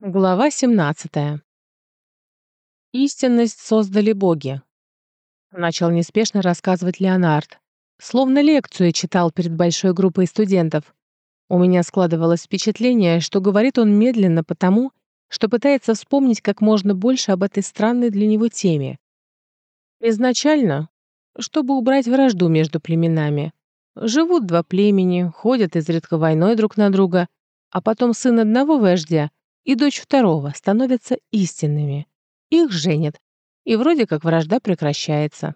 Глава 17. «Истинность создали боги», — начал неспешно рассказывать Леонард. Словно лекцию читал перед большой группой студентов. У меня складывалось впечатление, что говорит он медленно потому, что пытается вспомнить как можно больше об этой странной для него теме. Изначально, чтобы убрать вражду между племенами. Живут два племени, ходят изредка войной друг на друга, а потом сын одного вождя — и дочь второго становятся истинными. Их женят, и вроде как вражда прекращается.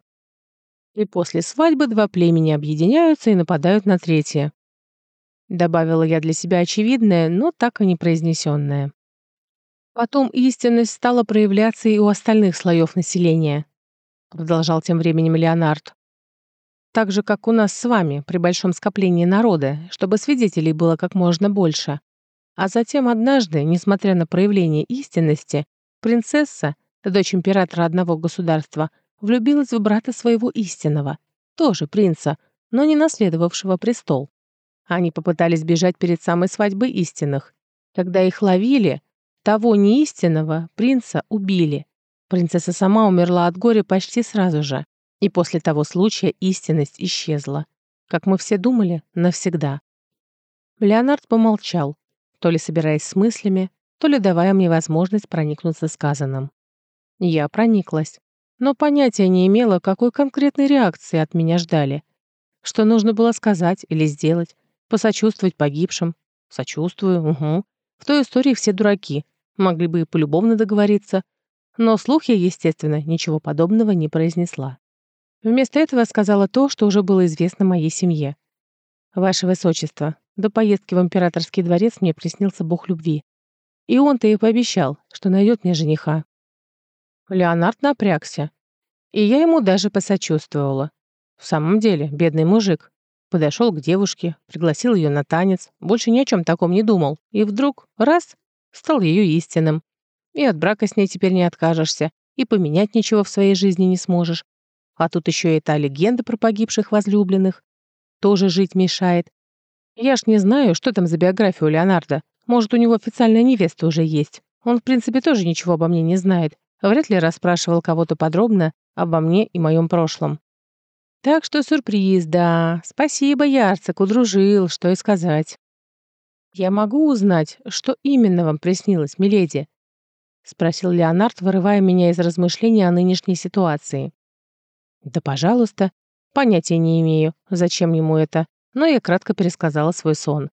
И после свадьбы два племени объединяются и нападают на третье. Добавила я для себя очевидное, но так и не произнесенное. Потом истинность стала проявляться и у остальных слоев населения, продолжал тем временем Леонард. Так же, как у нас с вами при большом скоплении народа, чтобы свидетелей было как можно больше. А затем однажды, несмотря на проявление истинности, принцесса, дочь императора одного государства, влюбилась в брата своего истинного, тоже принца, но не наследовавшего престол. Они попытались бежать перед самой свадьбой истинных. Когда их ловили, того неистинного принца убили. Принцесса сама умерла от горя почти сразу же, и после того случая истинность исчезла. Как мы все думали, навсегда. Леонард помолчал, то ли собираясь с мыслями, то ли давая мне возможность проникнуться сказанным. Я прониклась, но понятия не имела, какой конкретной реакции от меня ждали. Что нужно было сказать или сделать, посочувствовать погибшим. Сочувствую, угу. В той истории все дураки, могли бы и полюбовно договориться, но слух я, естественно, ничего подобного не произнесла. Вместо этого сказала то, что уже было известно моей семье. «Ваше Высочество, до поездки в императорский дворец мне приснился бог любви. И он-то и пообещал, что найдет мне жениха. Леонард напрягся. И я ему даже посочувствовала. В самом деле, бедный мужик. Подошел к девушке, пригласил ее на танец, больше ни о чем таком не думал. И вдруг, раз, стал ее истинным. И от брака с ней теперь не откажешься, и поменять ничего в своей жизни не сможешь. А тут еще и та легенда про погибших возлюбленных. Тоже жить мешает. Я ж не знаю, что там за биография у Леонардо. Может, у него официальная невеста уже есть. Он, в принципе, тоже ничего обо мне не знает. Вряд ли расспрашивал кого-то подробно обо мне и моем прошлом. Так что сюрприз, да. Спасибо, Ярцик, удружил, что и сказать. «Я могу узнать, что именно вам приснилось, миледи?» — спросил Леонард, вырывая меня из размышлений о нынешней ситуации. «Да, пожалуйста. Понятия не имею, зачем ему это но я кратко пересказала свой сон.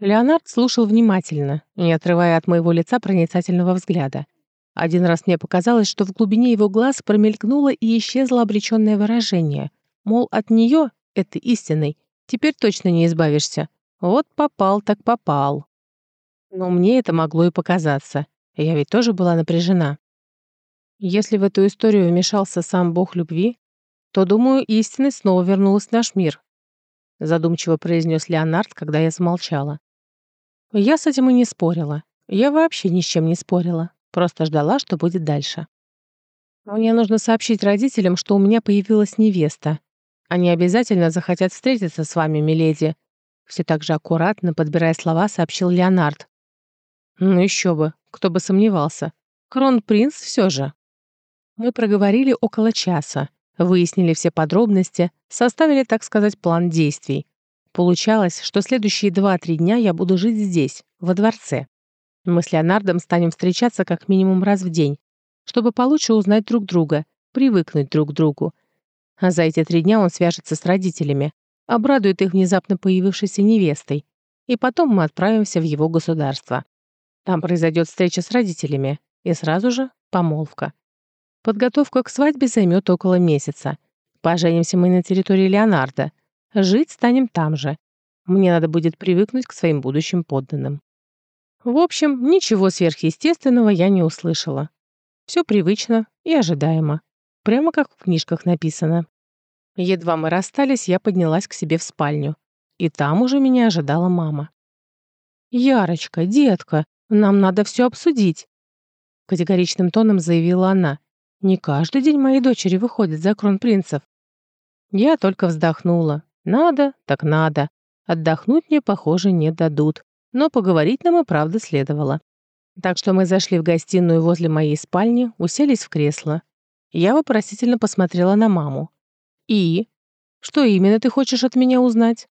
Леонард слушал внимательно, не отрывая от моего лица проницательного взгляда. Один раз мне показалось, что в глубине его глаз промелькнуло и исчезло обреченное выражение. Мол, от нее, этой истиной, теперь точно не избавишься. Вот попал так попал. Но мне это могло и показаться. Я ведь тоже была напряжена. Если в эту историю вмешался сам бог любви, то, думаю, истинность снова вернулась в наш мир, задумчиво произнес Леонард, когда я замолчала. Я с этим и не спорила. Я вообще ни с чем не спорила. Просто ждала, что будет дальше. Мне нужно сообщить родителям, что у меня появилась невеста. Они обязательно захотят встретиться с вами, миледи. Все так же аккуратно, подбирая слова, сообщил Леонард. Ну еще бы, кто бы сомневался. Кронпринц все же. Мы проговорили около часа, Выяснили все подробности, составили, так сказать, план действий. Получалось, что следующие 2-3 дня я буду жить здесь, во дворце. Мы с Леонардом станем встречаться как минимум раз в день, чтобы получше узнать друг друга, привыкнуть друг к другу. А за эти три дня он свяжется с родителями, обрадует их внезапно появившейся невестой, и потом мы отправимся в его государство. Там произойдет встреча с родителями, и сразу же помолвка. Подготовка к свадьбе займет около месяца. Поженимся мы на территории Леонардо. Жить станем там же. Мне надо будет привыкнуть к своим будущим подданным. В общем, ничего сверхъестественного я не услышала. Все привычно и ожидаемо. Прямо как в книжках написано. Едва мы расстались, я поднялась к себе в спальню. И там уже меня ожидала мама. «Ярочка, детка, нам надо все обсудить», — категоричным тоном заявила она. Не каждый день мои дочери выходят за кронпринцев. Я только вздохнула. Надо, так надо. Отдохнуть мне, похоже, не дадут. Но поговорить нам и правда следовало. Так что мы зашли в гостиную возле моей спальни, уселись в кресло. Я вопросительно посмотрела на маму. «И? Что именно ты хочешь от меня узнать?»